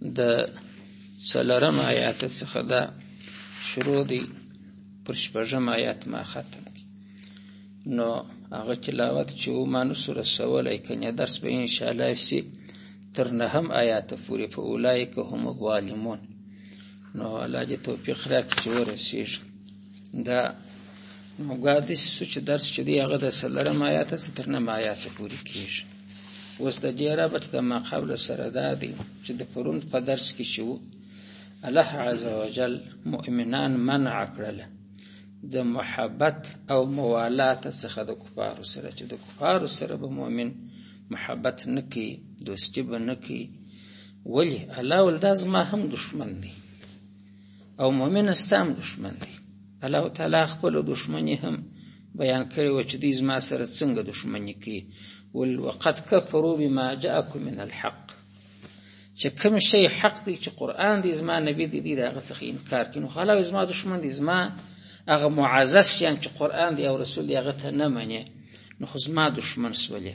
د څلورم آیات څخه دا شروع دی پر شپږم آیات ما ختم کی نو هغه تلاوت چې و ما نو سره سولی کنه درس به ان شاء الله سی تر نهم آیات پورې په اولایک هم الظالمون نو الله دې توفیق راکړي چې ورسیږي دا مګادس چې درس چې دی هغه د څلورم آیات څخه تر نهم آیات پورې کیږي اوس د دې ربط د ما قبل سره دا دی چې د پرون په درس کې چې وو الله عز وجل مؤمنان منع کړل د محبت او موالات څخه د کفارو سره چې د کفارو سره به مؤمن محبت نکي دوستي به نکي ولی الله ول دا زما هم دشمن دی او مؤمن استام دشمن دی الله تعالی خپل دشمنی هم بیان کړی و چې دوی زما سره څنګه دشمنی کوي ول وقد كفروا بما جاءكم من الحق چې کوم شی حق دی چې قران دی زما نبی دی دی هغه څخه انکار کینو خو الله زما دشمن دی زما هغه معزز شیم چې قران دی او رسول دی هغه ته نه مني نو خو زما دشمن سولې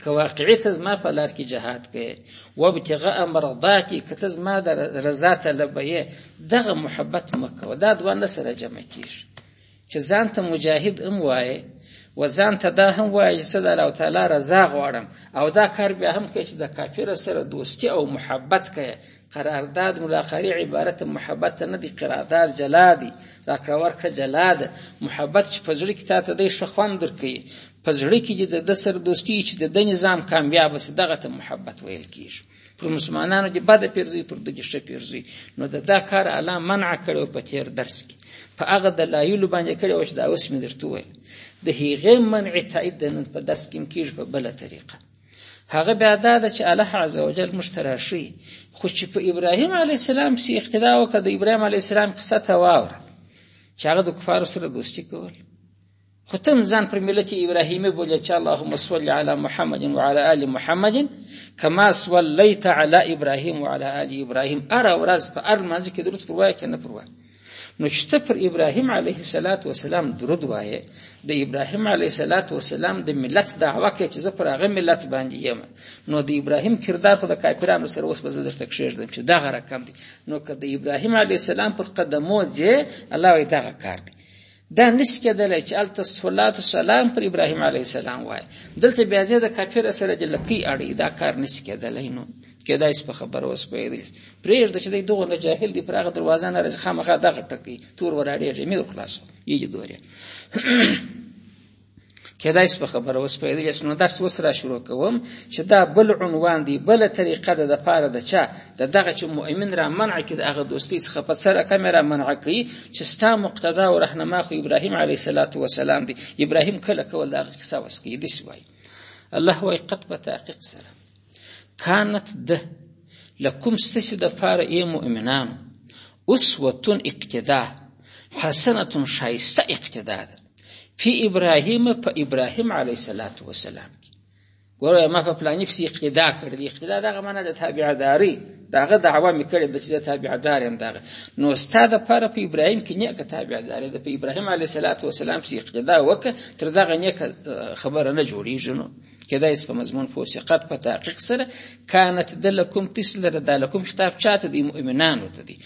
که واقعي ته زما په لار کې جهاد کوي وابتغاء مرضاتي که ته زما د رضا طلبه یې دغه محبت مه کوه دا دوه نه سره جمع کېږي چې ځان ته مجاهد هم وایې و ځان ته دا هم وایي چې د الله تعالی رضا غواړم او دا کار بیا هم کوي چې د کافر سره دوستي او محبت کوي قرارداد ملاقاری عبارت محبت نه دی قرارداد جلا دی راکړه ورکړه جلا ده محبت چې په زړه کې تاته دی ښه خوند درکوي په زړه کې دې د ده سره دوستي چې د ده نظام کامیاب سي دغه ته محبت ویل کیږي پر مسلمانانو دې بده پیرزوي پر دوی ښه پیرزوي نو د دا کار الله منع کړو په تیر درس کې په هغه دلایلو باندې کړو چې دا اوس مې درته وویل د هغې منع تایید د نن په درس کې کیږي په بله طریقه هغه بیا دا ده چې الله عز وجل موږ ته راشي خو چې په ابراهیم علیه السلام پسې اقتدا وکړه د ابراهیم علیه السلام قصه ته واوره چې هغه د کفارو سره دوستي کول خو ته هم ځان پر ملت ابراهیمي بولې چې اللهم صل علی محمد وعلى آل محمد کما صلیت علی ابراهیم وعلى آل ابراهیم هره ورځ په هر لمانځه کې درود پر وایه که نه پر وایه نو چې ته پر ابراهیم علیه السلام وسلام درود وایې د ابراهیم علیه السلام وسلام د ملت دعوه کې چې زه پر هغه ملت باندې یم نو د ابراهیم کردار خو د کافرانو سره اوس به زه درته کښېږدم چې دغه رقم دی نو که د ابراهیم علیه السلام پر قدمو ځې الله وایي دغه کار دی دا نسی کېدلی چې هلته صلات سلام پر ابراهیم علیه السلام وایي دلته بیا ځې د کافر سره د لکۍ اړوي دا کار نسی کېدلی نو کېدای شي په خبره اوس پوهېدلی شي پرېږده چې دی دغونه جاهل دی پر هغه دروازه نه راځي خامخا دغه ټکی تور وراړېږي مې ورخلاصو یې ګورې کېدای شي په خبره اوس پوهېدلی شي نو درس اوس را شروع کوم چې دا بل عنوان دی بله طریقه ده دپاره د چا د دغه چې مؤمن را منع کړي د هغه دوستۍ څخه په څه رقم یې را منع کوي چې ستا مقتدا او رهنما خو ابراهیم علیه السلام وسلام دی ابراهیم کله کول د هغه کیسه وس کوي داسې وایي الله وایي قد په تحقیق سره کانت ده لکم ستسی د فار ای مؤمنانو اسوتون اقتدا حسنتون شایسته اقتدا ده فی ابراهیم په ابراهیم علیه الصلاة والسلام کې ګوره ما په پلانی پسې اقتدا کړې دي اقتدا دغه معنی د تابعداري دغه دعوه مې کړې ده چې زه تابعدار یم دغه نو ستا دپاره په ابراهیم کې نیکه تابعداري ده په ابراهیم علیه الصلاة والسلام پسې اقتدا وکړه تر دغه نیکه خبره نه جوړېږي نو کېدای سي په مضمون پوه سي قد په تحقیق سره کانت د لکم تس لره دا لکم خطاب چاته دی مؤمنانو ته دی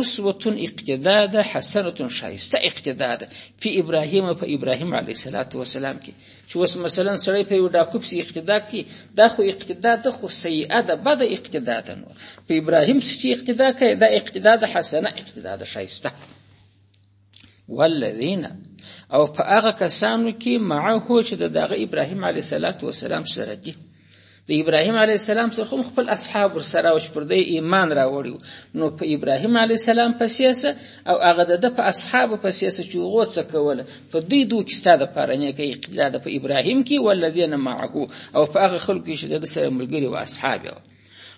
اسوتون اقتدا ده حسنتون شایسته اقتدا ده فی ابراهیم په ابراهیم علیه الصلاۃ والسلام کې چې وس مثلا سړی په یو ډاکوب سي اقتدا کې دا خو اقتدا ده خو سیئه ده بد اقتدا ده نو په ابراهیم چې اقتدا کوي دا اقتدا ده حسنه اقتدا ده شایسته والذین او په هغه کسانو کې معه چې د دغه ابراهیم علیه الصلاۃ والسلام سره دي د ابراهیم علیه السلام سره هم خپل اصحاب ورسره او چې پر دی ایمان راوړي نو په ابراهیم علیه السلام پسیسه او هغه د په اصحاب پسیسه چې هغه څه کوله په دې دوه کې ستاسو لپاره نه کوي قبله د په ابراهیم کې ولذین معه او په هغه خلکو چې د سره ملګری او اصحاب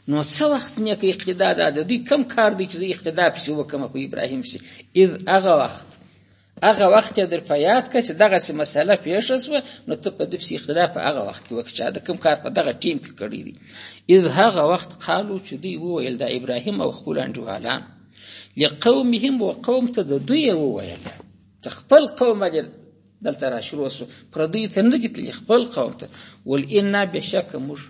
نو څه وخت نیک اقتدا ده د دوی کم کار دی چې زه اقتدا پسې وکم په ابراهیم سي اذ هغه وخت هغه وخت در په یاد کړه چې دغه سي مسله پیښه شوه نو ته په دې پسې اقتدا په هغه وخت کې وکړه چې د کم کار په دغه ټیم کې کړی دی اذ هغه وخت قالو چې دوی وویل د ابراهیم او خپل انډیوالان لقومهم وقوم ته د دوی وویل ته خپل قوم دلته را شروع سو پردی ته نه کتلی خپل قوم ته ول ان بشک موږ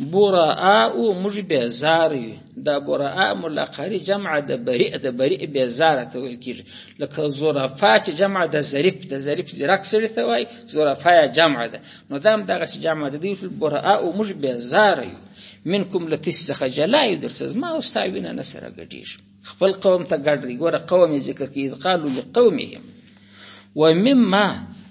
براء موږ بیزار یو دا براء ملقری جمع د بریء د بریء بیزار ته ویل کیږي لکه زرفا چې جمع د ظریف د ظریف زیرک سړي ته وای زرفا جمع ده نو دا هم دغه جمع ده دی براء موږ بیزار یو منکم لتس څخه جلا یو درسه ما او ستا وینه نه سره ګډیږي خپل قوم ته ګډ دی ګوره قوم یې ذکر کوي اذ قالو لقومهم ومما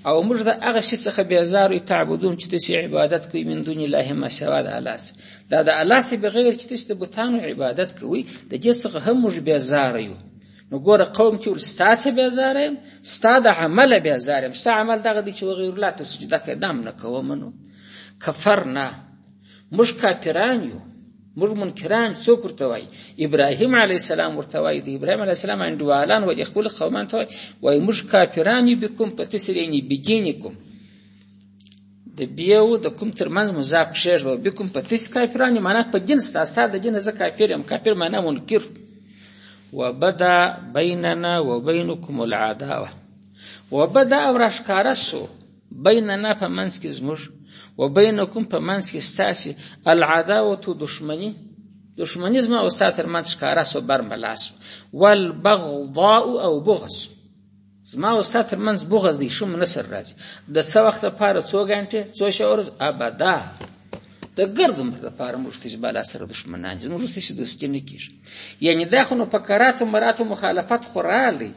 او موږ د هغه شي څخه بیزارو تعبدون چې تاسو عبادت کوئ من دون الله ما سوا د الله څخه دا د الله څخه بغیر چې تاسو د بتانو عبادت کوئ د دې څخه هم موږ بیزار یو نو ګوره قوم چې ولستا څه بیزار یم ستا د عمل بیزار یم ستا عمل دغه دی چې وغیر الله ته سجده کوي دام نه کوم نو کفرنا موږ کافران یو موږ منکران څوک ورته وایي ابراهیم علیه السلام ورته وایي د ابراهیم علیه السلام انډوالان ولې خپل قومان ته وایي موږ کافران یو بکم په کسر یعنی بدینکم د بیو د کوم ترمنځ مضاف کښېږده بکم په تس کافران معنا په جنس دا ستا د جنس زه کافر یم کافر معنا منکر وبدا بیننا وبینکم العداوه وبدا او راښکاره سو بیننا په منځ کې زموږ و بینکم په منځ کې ستاسې العداوه دښمني دښمني زما او ستا تر منځ ښکاره سو برملا سو والبغضاء او بغض زما او ستا تر منځ بغض دی شوم نه سر راځي د څه وخت لپاره څو ګنټې څو شورز ابدا د ګرد عمر لپاره موږ ته بالا سره دښمنان دي موږ ته دوستي نه کیږي یعنی دا خو نو په کراتو مراتو مخالفت خو رالی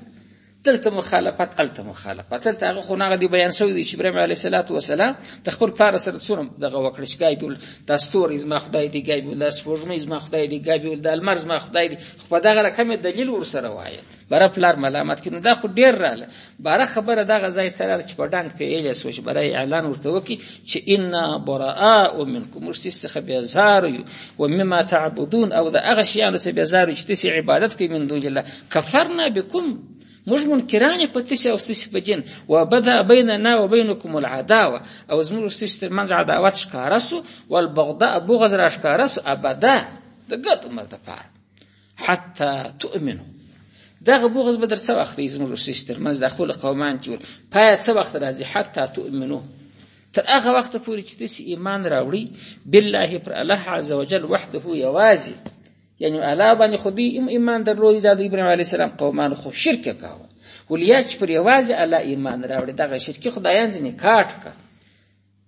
دلته مخالفت الته مخالفت دلته هغه خو نغه دی بیان شوی دی چې ابراهیم علیه صلوات و سلام د خپل پلار سره څونه دغه وکړ چې ګای بول د ستوري زما خدای دی ګای بول د سپوږمۍ زما خدای دی ګای بول د المر زما خدای دی خو دغه رقم دلیل ور سره وایي برا پلار ملامت کینو دا خو ډیر رااله برا خبره دغه ځای تر چې په ډنګ پیل سوچ برای اعلان ورته وکي چې انا براء منکم مرسیست خبي زار یو و مما تعبدون او دا هغه شیانو چې بیا زار چې عبادت کوي من دون الله کفرنا بكم موږ منکران په تاسو او ستاسو په دین و بدا بیننا و بینکم العداوه او زموږ ستاسو تر منځ عداوت ښکاره سو والبغضاء بغض را ښکاره سو ابدا د ګد عمر د پاره حتی تؤمنو دغه بغض به در څه وخت دی زموږ ستاسو تر منځ د خپل قومان کې پای څه وخت راځي حتی تؤمنو تر هغه وخت پورې چې تاسو ایمان راوړي بالله پر الله عز وجل وحده یوازې یعنی الله باندې خو دوی هم ایمان درلود د ابراهیم علیه السلام قومان خو شرک کاوه ولیا چې پر یوازې الله ایمان راوړي دغه شرکي خدایان ځینې کاټ کړه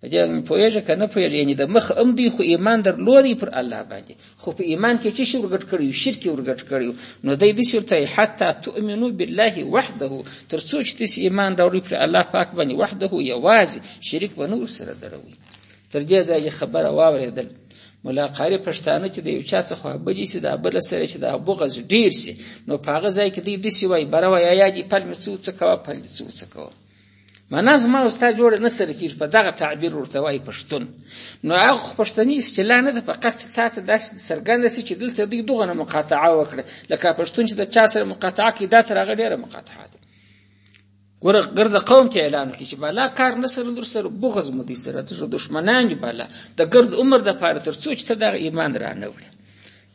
په دې پوهېږه که نه پوهېږه یعنی د مخ هم دوی خو ایمان درلود پر الله باندې خو په ایمان کې څه شي ورګډ کړي یو شرک یې ورګډ کړي نو دی داسې ورته حتی تؤمنو بالله وحده تر څو چې تاسې ایمان راوړي پر الله پاک باندې وحده یوازې شریک به نه ورسره دروي تر دې ځای خبره واورېدل مولا قاری پښتانه چې د یو چا څخه بجې سي دا بل سره چې دا بغز ډیر سي نو په هغه ځای کې دی د سی وای بره وای یا دی پل مڅو څه کوا پل څو څه کوا معنا زما او ستا جوړ نه سره کیږي په دغه تعبیر ورته وای پښتون نو هغه پښتني اصطلاح نه ده فقط تاسو داسې څرګنده سي چې دلته دوی دغه نه مقاطعه وکړه لکه پښتون چې د چا سره مقاطعه کوي دا تر هغه ډیره مقاطعه ده ګوره ګرد قوم ته اعلان کی چې بالا کار نه سره در سره بغض مو دي سره ته دښمنان دي بالا د ګرد عمر د پاره تر څو چې ته د ایمان را نه وړي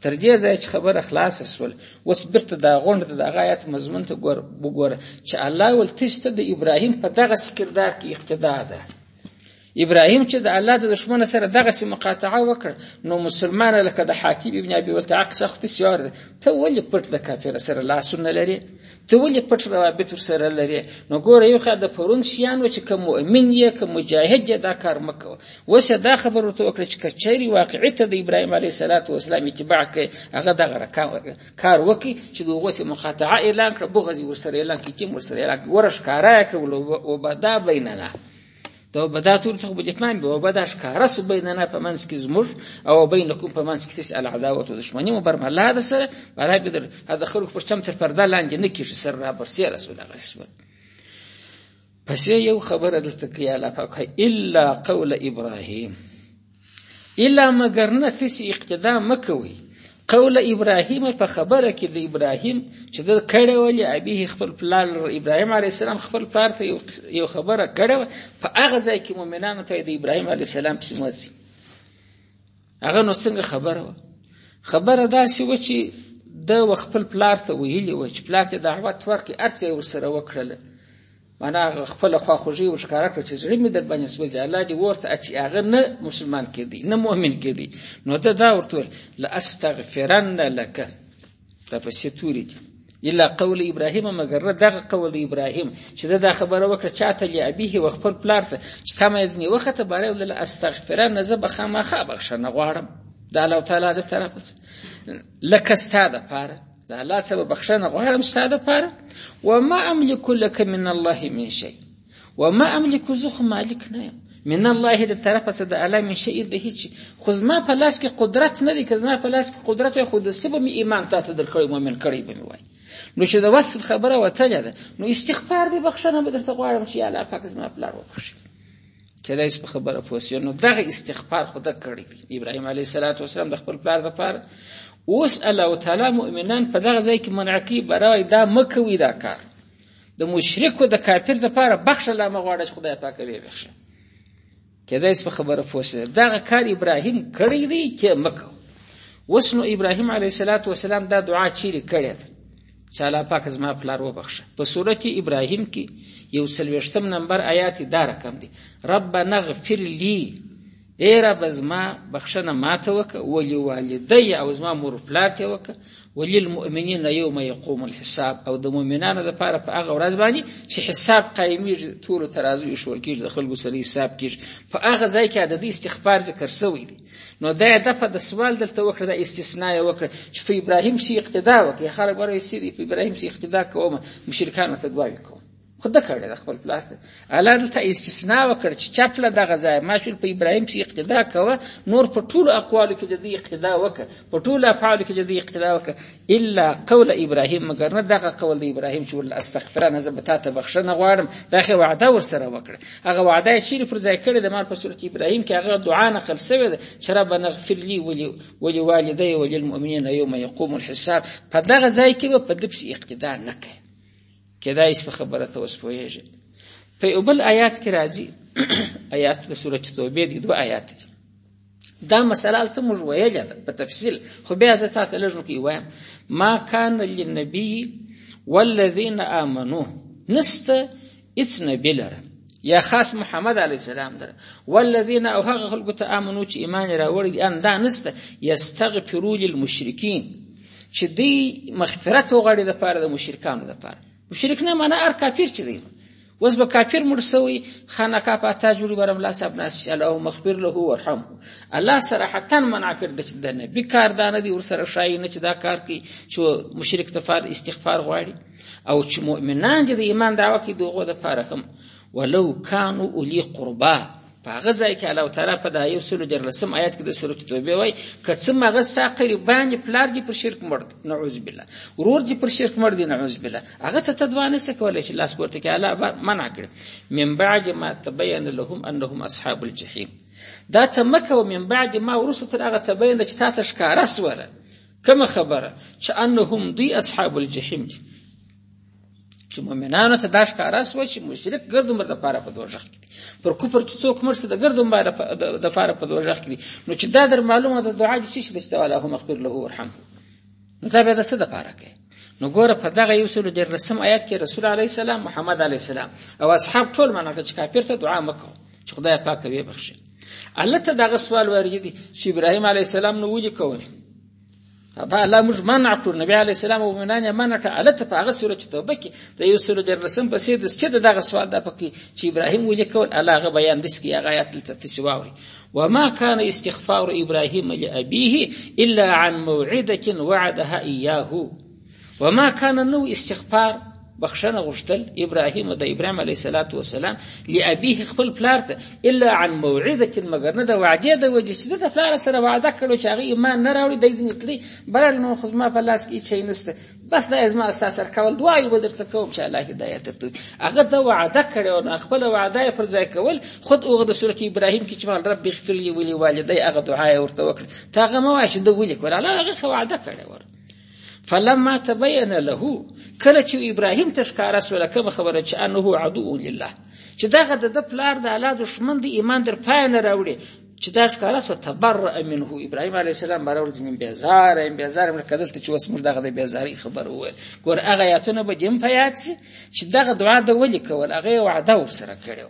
تر دې ځای چې خبره خلاصه سول اوس برته دا غونډه د هغه آیت مضمون ته ګور وګوره چې الله ول تشته د ابراهیم په دغه سکردار کې اقتدا ده ابراهیم چې د الله د دشمن سره دغه سي مقاطعه وکړ نو مسلمان لکه د حاتب ابن ابي ولتع قصه خو تسیار ده ته ولې پټ د کافر سره لاسونه لري ته ولې پټ روابط سره لري نو ګوره یو خدای پرون شیان و چې کوم مؤمن یې کوم مجاهد یې دا کار مکو وسه دا خبر ورته وکړه چې کچېری واقعي ته د ابراهیم علیه الصلاۃ والسلام اتباع کوي هغه دغه رکان کار وکي چې دغه سي مقاطعه اعلان کړ بغض ورسره اعلان کړي چې ورسره اعلان ورش کارا کړ او بدا بیننا د بدا تور څخه بل اتمام به وبدا ښکاره سو بیننا په منځ کې زموږ او بینکم په منځ کې تس العداوه او دښمنی مو بر الله د سره برای بدر هدا خلق پر چم تر پرده لاندې نه کیږي سر را بر سیر اسو دغه سوال پس یو خبره دلته کې الله پاک الا قول ابراهیم الا مګر نه تاسو اقتدا مکوي قول ابراهیم په خبره کې د ابراهیم چې د کړه ولې ابي خپل پلان ابراهیم علی السلام خپل پلان ته یو خبره کړه په هغه ځای کې مؤمنانو ته د ابراهیم علی السلام پسې موځي هغه نو څنګه خبره و خبره داسې و چې د خپل پلار ته ویلي و چې پلار ته دعوت ورکړي ارڅه ورسره وکړله مانا هغه خپل خواخوږي ورښکاره کړه چې زړه مې در باندې سوځي الله دې ورته اچي هغه نه مسلمان کېدی نه مؤمن کېدی نو ده دا ورته ویل لاستغفرن لک دا پسې توري دي الا قول ابراهیم مګر نه دغه قول ابراهیم چې دا خبره وکړه چاته لی ابيه و خپل پلار ته چې تا مې ځنی وخته باره ول استغفرن زه بخامه خبر شنه غواړم د الله تعالی د طرف لکه ستا د پاره د الله څخه به بخښنه غواړم ستا د پاره وما املک لك من الله من شيء وما املک زه خو مالک نه یم من الله د طرفه څخه د الله من شيء د هیڅ خو زما په لاس کې قدرت نه دی که زما په لاس کې قدرت وای خو د څه به مې ایمان تا ته درکړی مؤمن کړی به مې وای نو چې د وصل خبره وتلې ده نو استغفار دی بخښنه به درته غواړم چې الله پاک زما پلار وبخښي کېدای شي په خبره پوه شي نو دغه استغفار خو ده کړی دی ابراهیم علیه صلات وسلام د خپل پلار دپاره اوس الله تعالی مؤمنان په دغه ځای کې منع کوي برای دا مه کوئ دا کار د مشرکو د کافر دپاره بخښه لا مه غواړه چې خدای پاکه ویې بخښه کېدای شي په خبره پوه شي دغه کار ابراهیم کړی دی چې مه کوه اوس نو ابراهیم علیه صلات وسلام دا دعا چیرې کړې ده چې الله پاک زما پلار وبخښه په سورت ابراهیم کې یو څلوېښتم نمبر آیات دا رقم دی رب نغفر لی ای رب زما بخښنه ماته وکړه ولی والدی او زما مور پلار ته وکړه ولی المؤمنین یوم یقوم الحساب او د مؤمنانو لپاره په هغه ورځ باندې چې حساب قایمیږي ټولو ترازو ایښول کېږي د خلکو سره حساب کېږي په هغه ځای کې عددي استغفار ذکر سوی دی نو دا یې دفعه د سوال دلته وکړه دا استثناء یې وکړه چې په ابراهیم سي اقتدا وکړي خلک وایي چې په ابراهیم سي اقتدا کوم مشرکانو ته دعاوې کوم خو ده کړې ده خپل پلار ته الله دلته استثناء وکړ چې چپ له دغه ځایه ماشول په ابراهیم سي اقتدا کوه نور په ټولو اقوالو کې د دې اقتدا وکړه په ټولو افعالو کې د دې اقتدا وکړه الا قول ابراهيم مګر نه دغه قول د ابراهيم چې ول استغفر نه زه به تا ته بخښنه غواړم دا خو وعده ورسره وکړه هغه وعده چې پر ځای کړې د مار په صورت ابراهيم کې هغه دعا نقل شوې ده چې رب نغفر لي ولي ولي والدي ولي المؤمنين يوم يقوم الحساب په دغه ځای کې به په دې پسې اقتدا نه کوي کېدای شي په خبره ته اوس پوهېږي په یو بل آیات کې راځي آیات د سورة توبې دي دوه آیات دي دا مسله هلته موږ ویلې ده په تفصیل خو بیا زه تا ته لږ نوکې وایم ما کان للنبي والذین آمنو نسته هیڅ نبي لره یا خاص محمد علیه السلام لره والذین او هغه خلکو ته آمنو چې ایمان یې راوړی دي ان دا نسته یستغفرو للمشرکین چې دوی مغفرت وغواړي دپاره د مشرکانو دپاره مشرک نه معنا ار کافر چې دی اوس به کافر مړ سوی خانقاه په اتا جوړي برم الله صاحب ناس الله مخبر له ورحم الله صراحتا منع کړ د چې دنه بیکار دانه دی ور سره شای نه چې دا کار کوي چې مشرک تفار استغفار غواړي او چې مؤمنان دي د ایمان دعوه کوي دغه د فارهم ولو كانوا اولي قربا په هغه ځای کې الله تعالی په دا یو سل درلسم آیات کې د سورۃ توبه وای کڅ مغه ستا قریب باندې پلار دې پر شرک مړ نعوذ بالله ورور دې پر شرک مړ دې نعوذ بالله هغه ته تدوانه څه کولای شي لاس ورته کې الله منع کړ من بعد ما تبين لهم انهم اصحاب الجحیم دا ته مکه او من بعد ما ورسته تر هغه تبین چې تاسو ښکارا سوره کوم خبره چې انهم دی اصحاب الجحیم دي چې مؤمنانو ته دا ښکاره سوه چې مشرک ګرد عمر دپاره په دوژخ کي دي پر کفر چې څوک مړ سي د ګرد عمر دپاره په دوژخ کي دي نو چې دا در معلومه ده دعا دي چی ده چې تعالی هم اغفر له ورحمه نو دا بیا د څه دپاره کوي نو ګوره په دغه یو سلو ډېر لسم آیات کې رسول علیه السلام محمد علیه السلام او اصحاب ټول منع کړه چې کافر ته دعا مه کوه چې خدای پاک ویې بخښي هلته دغه سوال وارد دي چې ابراهیم علیه السلام نو ولې کول دا الله موږ منع کړو نبی علیه السلام او مؤمنان یې منع کړه هلته په هغه سوره چې توبه کې د یو سلو دیارلسم په څېر چې د دغه سوال دا پکې چې ابراهیم ولې کول الله هغه بیان داسې کوي هغه ایات دلته تاسې واورئ وما كان استغفار إبراهيم لأبيه إلا عن موعدة وعدها إياه وما کان نو استغفار بخښنه غوښتل ابراهیم د ابراهیم علیه الصلاۃ والسلام لابیه خپل پلار ته الا عن موعده مگر نه د وعده د وجه چې د پلار سره وعده کړو چې هغه ایمان نه راوړي د دې نتلی بلل نو خو ما په لاس کې چي نسته بس دا ازما استا سر کول دوای به درته کوم چې الله هدایت درته هغه د وعده کړو نه خپل وعده پر ځای کول خود اوغه د سورته ابراهیم کې چې مال رب اغفر لي ولي والدي هغه دعای ورته وکړه تا هغه مواشه د ولي کول الله هغه وعده کړو فلما تبين له کله چې ابراهيم ته ښکاره سوله کومه خبره چې انه عدو لله چې دغه د پلار د الله دشمن دی ایمان در پای نه راوړي چې دا ښکاره سو تبرأ منه ابراهيم عليه السلام مرول ځین بیزار ایم بیزار من کدل ته چې وس موږ دغه د بیزاری خبر و ګور هغه یاتونه به دیم پیات سي چې دغه دعا د ولي کول هغه وعده ور سره کړو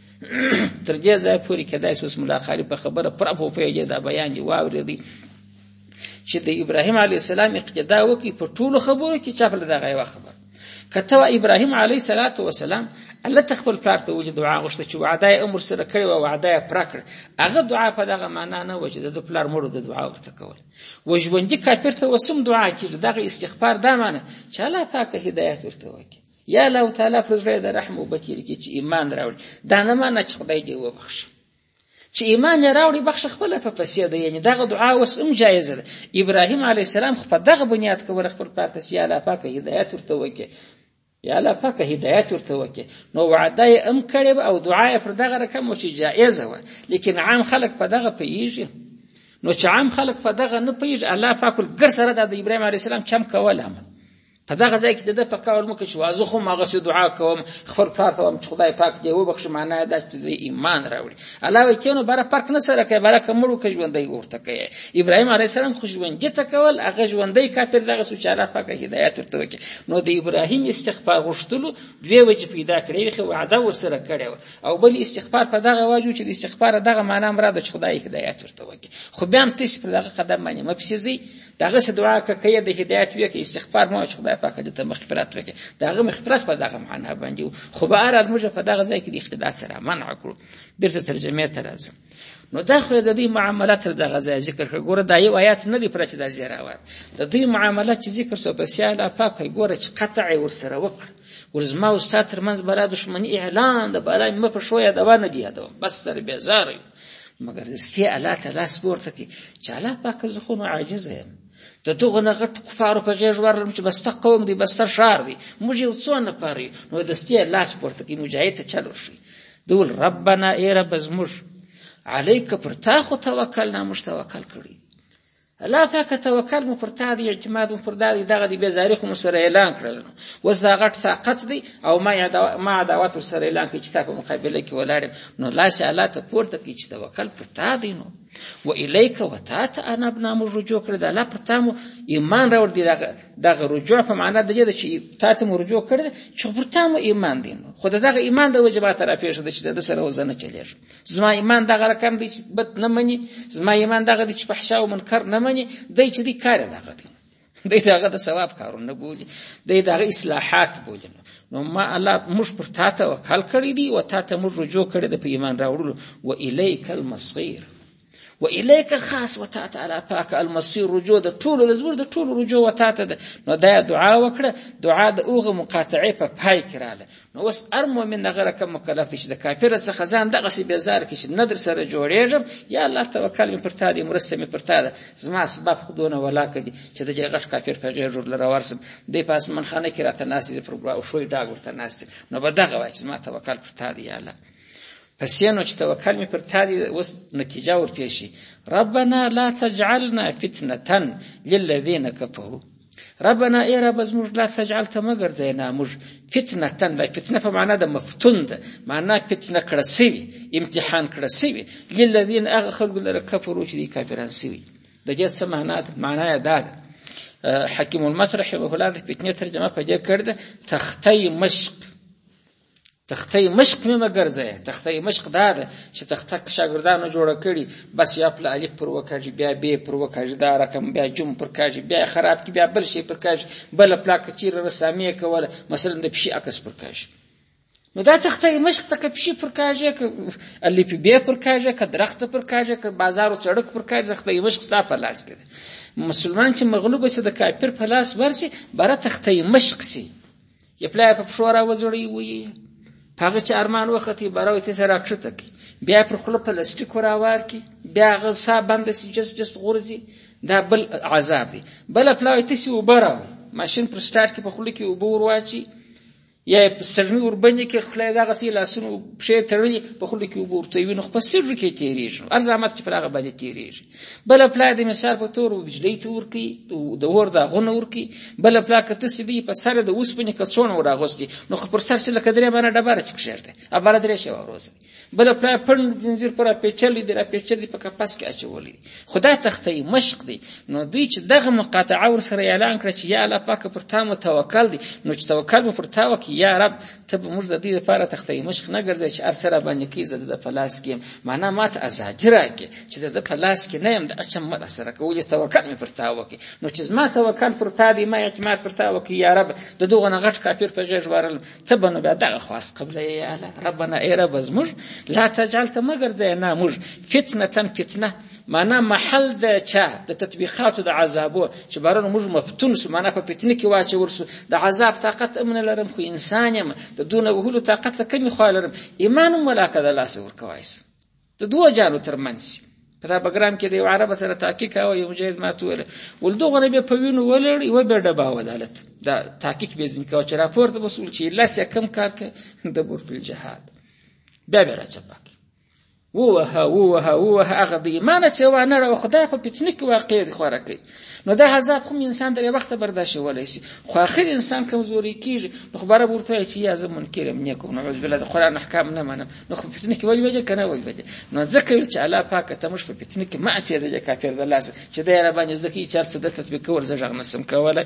تر دې ځای پورې کېدای شي اوس ملا قاري په خبره پوره پوهېږي دا بیان یې واورېدی چې د ابراهیم علیه السلام اقتدا وکړي په ټولو خبرو کې چا بله دغه یوه خبره کته و ابراهیم علیه صلوات و سلام الله تخبل پلار ته وجه دعا غوښته چې وعده یې امر سره کړې و وعده یې پوره کړه هغه دعا په دغه معنا نه و چې د پلار مړو د دعا ورته کول و ژوندي کافر ته وسم دعا کړي دغه استغفار دا معنی چې الله پاک هدایت ورته وکړي یا الله تعالی په زړه د رحم وبکیر کې چې ایمان راوړي دا نه معنی چې خدای دې وبخښي چې ایمان یې راوړي بخښ خپل په پسې دی یعنی دغه دعا اوس هم جایز ده ابراهیم علی السلام خو په دغه بنیاد کې ور خپل پارت چې الله پاک هدایت ورته وکړي یا الله پاک هدایت ورته وکړي نو وعده یې هم کړې او دعا یې پر دغه رقم و چې جایز و لیکن عام خلک په دغه پیږي نو چې عام خلک په دغه نه پیږي الله پاک ګر سره د ابراهیم علی السلام چم کول هم په دغه ځای کې د ده په قول مو که چې واضح هم هغسې دعا کوم خپل پلار ته وایم چې خدای پاک دې وبخښي معنا یې دا چې دی ایمان راوړي الله وایي کینو بره فرق نه سره کوي بره که مړو که ژوندی ورته کوي ابراهیم علیه السلام خو ژوندي ته کول هغه ژوندی کافر دغه څه چې الله پاک هدایت ورته وکړي نو د ابراهیم استغفار غوښتلو دوې وجې پیدا کړې یوې وعده ورسره کړې وه او بل استغفار په دغه واجو چې د استغفار دغه معنا مراد چې خدای هدایت ورته وکړي خو بیا هم تاسې پر دغه قدم باندې مه پسې دغسې دعا که که یې د هدایت وي که استغفار مو چې خدای پاک دې ته مغفرت وکړي د هغه مغفرت په دغه معنا باندې و خو به هر موږ په دغه ځای کې د اختلاط سره منع کړو بېرته ترجمې ته راځم نو دا خو د دوی معامله تر دغه ځای ذکر کړه ګوره دا یو آیات نه دی پوره چې دا ځای راوړ د دوی معامله چې ذکر سو په سیا الله پاک وایي ګوره چې قطع یې ورسره وکړه ګوره زما او ستا ترمنځ به را دښمني اعلان د بلا مې مه په ښو یادوه نه دي یادوم بس سره بېزاره یو مګر استي الله ته لاس پورته کی چې الله پاک زه خو عاجز یم د دغه نه غټ کفارو په غیږ ورلم چې بسته قوم دی بسته شار دی موږ یو څو نه پاره نو د استي لاس پورته کی مجاهد ته چل ورشي دول ربنا ای رب زموږ علیک پر تا خو توکل نه موږ توکل کړی الله پاکه توکل مو پر تا دی اعتماد مو پر دا دی دغه دی بېزاري خو مو سره اعلان کړل نو اوس دا غټ طاقت دی او ما ما عداوت ورسره اعلان کړي چې ستا په مقابله کې ولاړ یم نو لاس یې الله ته پورته کړي چې توکل پر تا دی نو و الیک و تا ته انا بنا مو رجوع کړی د الله پر تا مو ایمان راوړ دی دغه دغه رجوع په معنا د دې ده چې تا ته مو رجوع کړی چې پر تا مو ایمان دی نو خو دغه ایمان د وجه ما ته راپېښه ده چې د ده سره وزنه چلېږي زما ایمان دغه رقم دی چې بد نه مني زما ایمان دغه دی چې فحشا او منکر نه مني دی چې دی کار دغه دی دی دغه د ثواب کارونه بولي دی دغه اصلاحات بولي نو ما الله موږ پر تا توکل کړی دی او تا ته موږ رجوع کړی د ایمان راوړلو و الیک المصیر و الیک خاص و تا تعالی پاک المسیر رجوع د ټول لزمر د ټول رجوع و تا ته نو دا دعا وکړه دعا د اوغه مقاطعه په پای کې رااله نو وس ار مؤمن غره کوم مکلف چې د کافر څخه ځان دغه سی بیزار کې چې ندر سره جوړېږم یا الله توکل می پر تا دی مرسته می پر تا ده زما اسباب خودونه ولا کدي چې د جګړه کافر په غیر جوړ لره ورسم د پاس من خانه کې راته ناسې پر ګوا او شوي دا ورته ناسې نو بدغه وای چې ما توکل پر تا دی یا الله پسې نو چې توکل مې پر تا دی اوس نتیجه ورپې شي ربنا لا تجعلنا فتنه للذین کفروا ربنا ای رب زموږ لا تجعل ته مه ګرځئ نه موږ فتنه تن ده فتنه په معنا د مفتون ده معنا فتنه کړه سوي امتحان کړه سوي للذین هغه خلکو لره کفرو چې دي کافران سوي د دې څه معنا ده معنا یې دا ده حکیم المطرح رحمه الله د فتنې ترجمه په دې کړې ده تختی مشق تخته مشق مې مګرځه تخته مشق دا ده چې تخته شاګردانو جوړه کړي بس یا خپل الف پر وکاږي بیا به پر وکاږي دا رقم بیا جم پر کاږي بیا خراب کی بیا بل شي پر کاږي بل پلاک چیر رسامي کوله مثلا د پشي عکس پر کاږي نو دا تخته مشق ته که پشي پر کاږي که الف به پر کاږي که درخت پر کاږي که بازار او سړک پر کاږي تخته مشق ستا په لاس کې مسلمان چې مغلوب سي د کافر په لاس ورسي بره تخته مشق سي یې پلا په پښو راوځړوي ویې په هغه چې ارمان وختي براوي ته سره راکښته کړي بیا پر خوله پلاستیک راوار کړي بیا هغه ساه بنده سي جس جس غورځي دا بل عذاب دی بل پلاوي ته سي اوبه راوړي ماشین پر سټارټ کې په خوله کې اوبه ور واچي یا په سړني وربنې کې خوله دغه سي لاسونو پښې تړلي په خوله کې اوبه ورته وي نو خو په سږو کې تېرېږي هر زحمت چې پر هغه باندې تېرېږي بل پلا د مثال په تور وبجلی ته ورکی د ور دا غونه ورکی بل پلا کته سدی په سر د اوسپنې کڅونه ور اغوستي نو خو پر سر چې لکه درې باندې ډبره چې کښېرته ابل درې شو وروسه بل پلا پن زنجیر پر پیچل دی را پیچل دی په کپس کې اچولې خدا تختې مشق دی نو دوی چې دغه مقاطعه ور سره اعلان کړ چې یا الله پاک پر تا مو توکل دی نو چې توکل مو پر تا وکي یا رب ته به موږ د دې لپاره تختې مشق نه ګرځي چې ارسره باندې کیزه د پلاس کې معنا ماته ازادي راکې چې د ده په لاس کې نه یم د اچم مه راسره که ولې توکل مې پر تا وکړي نو چې زما توکل پر تا دی ما اعتماد پر تا وکړي یا رب د دغه نه غټ کافر په غېږ وارل ته به نو بیا دغه خواست قبله یې اله ربنا ای رب زموږ لا تجعل ته مه ګرځوې نه موږ فتنه فتنه معنا محل د چا د تطبیقاتو د عذابو چې بارانو موږ مفتون سو معنا په فتنه کې واچول سو د عذاب طاقت امن لرم خو انسان یم د دونه وهلو طاقت کمی خو لرم ایمان ولا کده لاس ورکوای سم د دوه جانو ترمنځ په دا بګرام کې د یو عرب سره تحقیق او یو مجاهد ماته ویل ول دوه غره به په وینو ولړ یو به ډبا ودالت دا تحقیق به ځین کاوه چې راپور ته وصول چې لاس یې کم کار کې د بور په جهاد بیا به راځه پاک ووه ووه ووه هغه د ایمان سیوا نه راو خدای په پټنیک واقع دی خوره کوي نو دا عذاب خو انسان درې وخت برداشت ولای شي خو اخر انسان کمزوري کیږي نو خبره ورته چې یا زه منکر یم نیکو نو عز بالله قران احکام نه منم نو خو فتنه کې وایي وایي کنه وایي وایي نو ځکه چې الله پاک ته مش په فتنه کې ما چې د کافر د لاس چې دا را باندې ځکه چې څه د تطبیق کول زه ځغ نسم کولای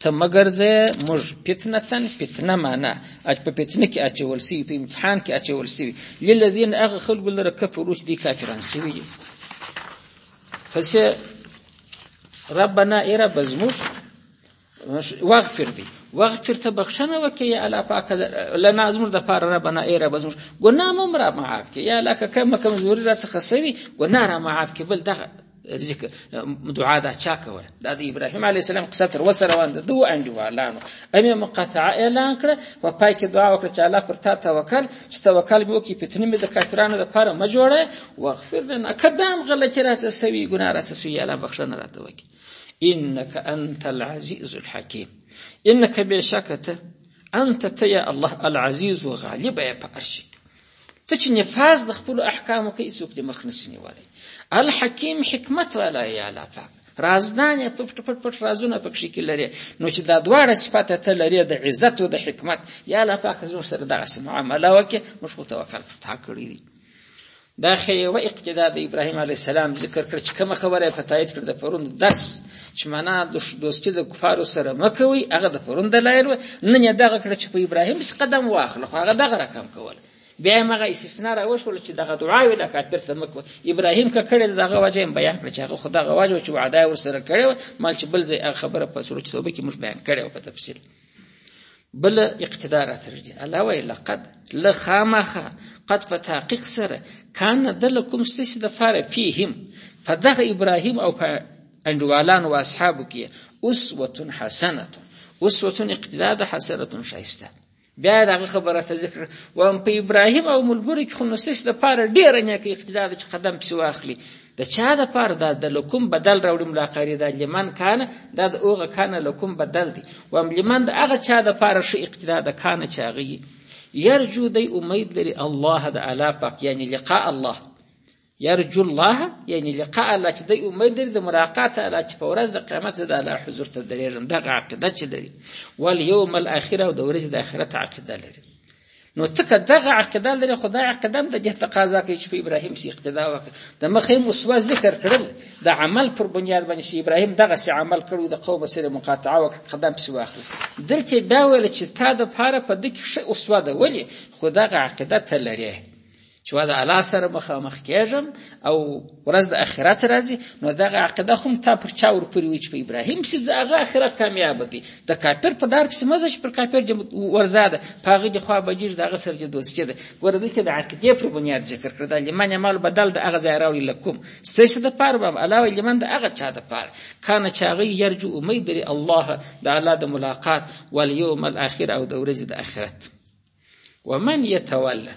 ته مګر زه موږ فتنتن فتنه معنا اچ په فتنه کې اچول سی په امتحان کې اچول سی للذین اغه خلق لره کفرو چې دي کافران سی وي پس ربنا ای رب زموږ واغفر دی واغفر ته بخښنه وکړي یا الله پاک لنا زموږ د پاره ربنا ای رب زموږ ګناه مو مرا معاف کړي یا الله که کوم کمزوري را څخه سوي ګناه را معاف کړي بل دغه دعا دا چا کوله دا د ابراهیم علی السلام قصه تر وسه روان ده دوه انډیوالانو امې مقاطعه اعلان کړه په پای کې دعا وکړه چې الله پر تا توکل چې توکل مې وکړي فتنې مې د کافرانو لپاره مه جوړه واغفر لنا که دا هم غلطي راڅه سوي ګناه راڅه سوي یا الله بخښنه راته وکړي انک انت العزیز الحکیم انک بېشکه ته انت ته یا الله العزیز غالب یې په عرش ته چې نفاذ د خپل احکامو کوي څوک دې مخ نشي نیولی الحکیم حکمت والا یا الله پاک رازدان یې پټ پټ پټ رازونه پکې کې لري نو چې دا دواړه صفات ته لري د عزت او د حکمت یا الله پاک زموږ سره دغه معامله وکړي موږ خو توکل پر تا کړی دی دا خیوه اقتدا د ابراهیم علی السلام ذکر کړ چې کومه خبره په تایید کړ د پرون درس چې معنا دوستي د کفارو سره مه کوئ هغه د پرون دلایل وه نن یې دغه کړه چې په ابراهیم پسې قدم واخله خو هغه دغه رقم کول بیا یې هغه استثنا راوښول چې دغه دعا ویله کافر ته مه کوه ابراهیم که کړې ده دغه وجه یې بیان کړه چې هغه خو دغه وجه وه چې وعده یې ورسره کړې وه مال چې بل ځای هغه خبره په سورت توبه کې موږ بیان کړې وه په تفصیل بل اقتدا راتلل دي الله وایي لقد له خامخه قد په تحقیق سره کان د لکم ستاسې دپاره فیهم په دغه ابراهیم او په انډیوالانو او اصحابو کې اسوة حسنه اسوة اقتدا ده حسنه ښایسته بیا د هغه خبره ته ذکر و په ابراهیم او ملګرو کې خو نو ستاسې دپاره ډېره نیکه اقتدا ده چې قدم پسې واخلي د چا د پاره دا د لکم بدل راوړي ملاقاری دا لمن کان دا د اوغه کان لکم بدل دی و لمن د هغه چا د پاره شي اقتدا د کان چاغي يرجو دی امید لري الله د الا پاک یعنی لقاء الله يرجو الله یعنی لقاء الله چې دی امید لري د ملاقات الله چې په ورځ د قیامت د الله حضور ته درېږم دغه عقیده چې لري ول یوم الاخره او د ورځې د اخرت عقیده لري نو ته که دغه عقیده لرې خو دا عقیده هم د دې تقاضا کوي چې په ابراهیم سي اقتدا وکړي د مخې مسوه ذکر کړل د عمل پر بنیاد باندې چې ابراهیم دغه سي عمل کړو د قوم سره مقاطعه وکړه قدم پسې واخلي دلته بیا ویل چې تا د پاره په دې کې ښه اسوه ده ولې خو دغه عقیده ته لرې چې وا د الله سره مخامخ کېږم او ورځ د آخرت راځي نو دغه عقیده خو هم تا پر چا ورپورې وي چې په ابراهیم پسې ځه هغه آخرت کامیابه دی د کافر په ډار پسې مه ځه چې پر کافر دې ورځه ده په هغه دې خوا بدېږي د هغه سره دې دوستي ده ګوره دلته د عقیدې پر بنیاد ذکر کړه دا لمن مال بدل د هغه ځای راوړي لکم ستاسې دپاره به هم الله وایي لمن د هغه چا دپاره کانه چې هغوی یرجو امید لري الله د الله د ملاقات والیوم الاخر او د ورځې د آخرت ومن يتولى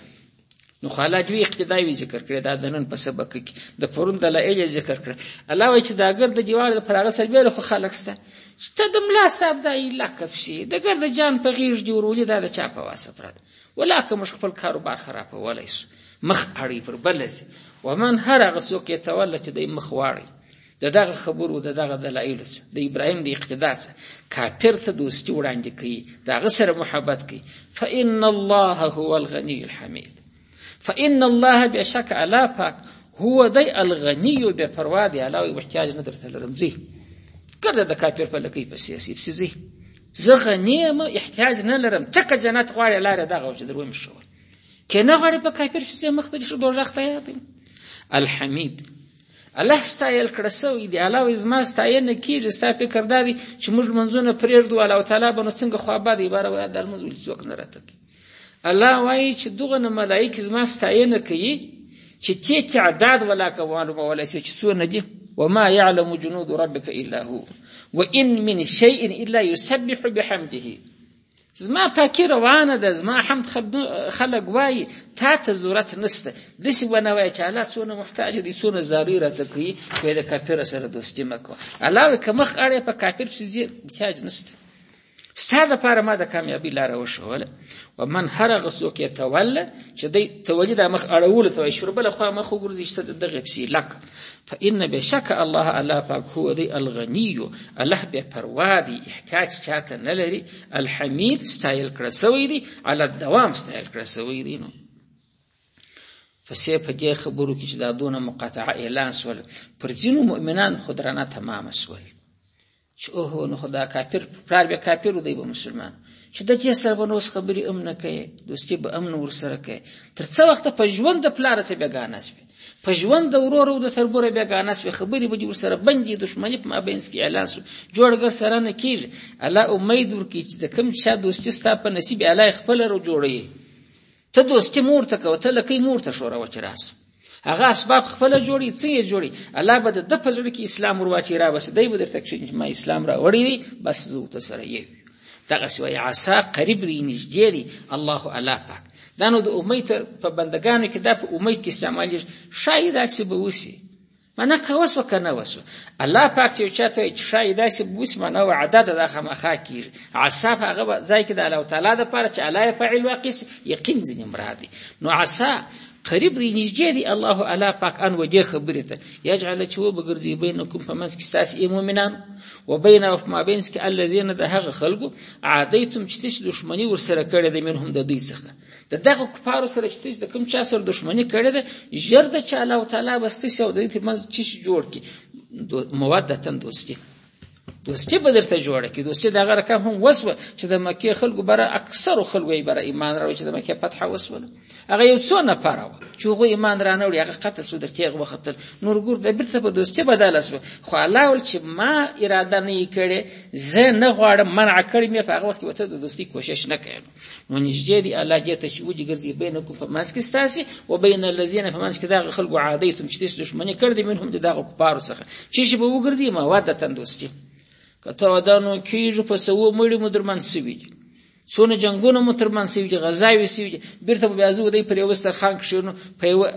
نو خو الله دوی اقتدا وی ذکر کړی دا د نن په سبق کې د پرون د لایل ذکر کړی الله وایي چې دا ګر د دیوال د پراغه سر بیره خو خلق سته چې ته د ملا صاحب دا ایلا کفشي د ګر د جان په غیږ دی ورولې دا د چا په واسه پرات ولاکه مش خپل کاروبار خراب ولای شو مخ اړي پر بلځي ومن هر هغه څوک یې توله چې د مخ واړي د دغه خبرو د دغه دلایلو څخه د ابراهیم د اقتدا څخه کافر ته دوستی وړاندې کوي د هغه سره محبت کوي فإن الله هو الغنی الحمید فإن الله بشک الله پاک هو دی الغنی بے پروا دی الله او احتیاج نه درته لرم زی کړه د کافر په لکې په سیاسي په زی زه غنی یم احتیاج نه لرم تک جنت غواړي لاره دغه چې دروم شو کنه غواړي په کافر شې مخ ته شو دوه ځخته یادم الحمید الله ستایل کړه سوی دی الله وایي زما ستاینه کېږي ستا فکر دا دی چې موږ لمونځونه پرېږدو الله تعالی به نو څنګه خوابه دی باره وایه دا لمونځ ولې څوک نه راته کوي الله وایي چې دغه نه ملایکې زما ستاینه کوي چې تې تعداد ولا که معلومولی شي چې څونه دي وما يعلم جنود ربك إلا هو وإن من شيء إلا يسبح بحمده زما پاکي روانه ده زما حمد خلک وایي تا ته ضرورت نشته داسې ونه وایه چې الله څونه محتاج دی څونه زاري راته کوي وایي د کافر سره دوستي مه کوه الله وایي که مخ اړې په کافر پسې ځې احتیاج نشته ستا دپاره ما د کامیابی لاره وښوله و من هر هغه څوک یې توله چې دی تولي دا مخ اړولو ته وایي شروع بله خوا مخ وګرځي چې ته دغې پسې لکه فإن بشک الله الله پاک هو دی الغنی الله به پروا دی احتیاج چاته نه لري الحمید ستایل کړه سوی دی علی الدوام ستایل کړه سوی دی نو فسې په دې خبرو کې چې دا دونه مقاطعه اعلان سول پر ځینو مؤمنان خدرانه تمام سول چې اوه نو خدا کافر پلار به کافر دی به مسلمان چې د دې سره به نو خبرې امن کوي دوستي به امن ور سره کوي تر څو وخت په ژوند د پلار سره بیګانه سپي په ژوند د ورور او د تربور بیګانه سپي خبرې به ور سره بندي دښمني په مابینس کې اعلان سو جوړګر سره نه کیږي الله امید ورکړي چې د کم چا دوستي ستا په نصیب الله خپل رو جوړي ته دوستي مور ته کوه ته لکۍ مور ته ښوروه چې راسه هغه اسباب خپله جوړي څه یې جوړي الله به د ده په زړه کې اسلام ورواچي را بس دی به درته کښېني چې ما اسلام راوړی دی بس زه ورته سره یو دغسې وایي عصا قریب دی نږدې دی الله الله پاک دا نو د امید په بندګانو کې دا په امید کې استعمالیږي ښایي داسې به وسي معنا که وسو که نه وسو الله پاک چې چاته چې شای داسې بوس معنا او عدد د خامخا کیږي عصا هغه ځای کې د الله تعالی د پاره چې الله فاعل واقص یقین ځنی مراد نو عصا قریب دی نږدې دی الله الا پاک ان وجه خبره ته یجعل چې و بغرزي بینکم فمنس کې تاسو ای مؤمنان و بین او ما بینس کې الذين ده هغه خلقو عادیتم چې تاسو دښمنی ور سره کړې د منهم د دوی څخه د دغه کفارو سره چې تاسو د کوم چا سره دښمنی کړې ده ژر د چا الله تعالی بسته شو د دې منځ چې جوړ کی مودتن دوستي دوستي به درته جوړه کی دوستي د هغه رقم هم وسوه چې د مکه خلکو بره اکثر خلکو یې بره ایمان راوړي چې د مکه فتح وسوه هغه یو څو نه پاره و چې هغه ایمان را نه وړي هغه قتل سو درته هغه وخت نور ګور د بیرته په دوستي بدل سو خو الله ول چې ما اراده نه کړي زه نه غواړم منع کړی مې په هغه وخت کې وته د دوستي کوشش نه کړم نو نږدې دی الله دې ته چې وجه ګرځي بینکم په منځ کې ستاسې و بین الذین په منځ کې د هغه خلکو عادیتم چې تاسو دښمني کړې دي منهم د دغه کفارو څخه چې شي به وګرځي مودتا دوستي که ته ودانو کېږو په سوو مړي مو درمن سوي دي څونه جنګونه مو ترمن سوي دي غزاوې سوي دي بېرته به بیا زه ودی پر یوه سترخان کښېنو په یوه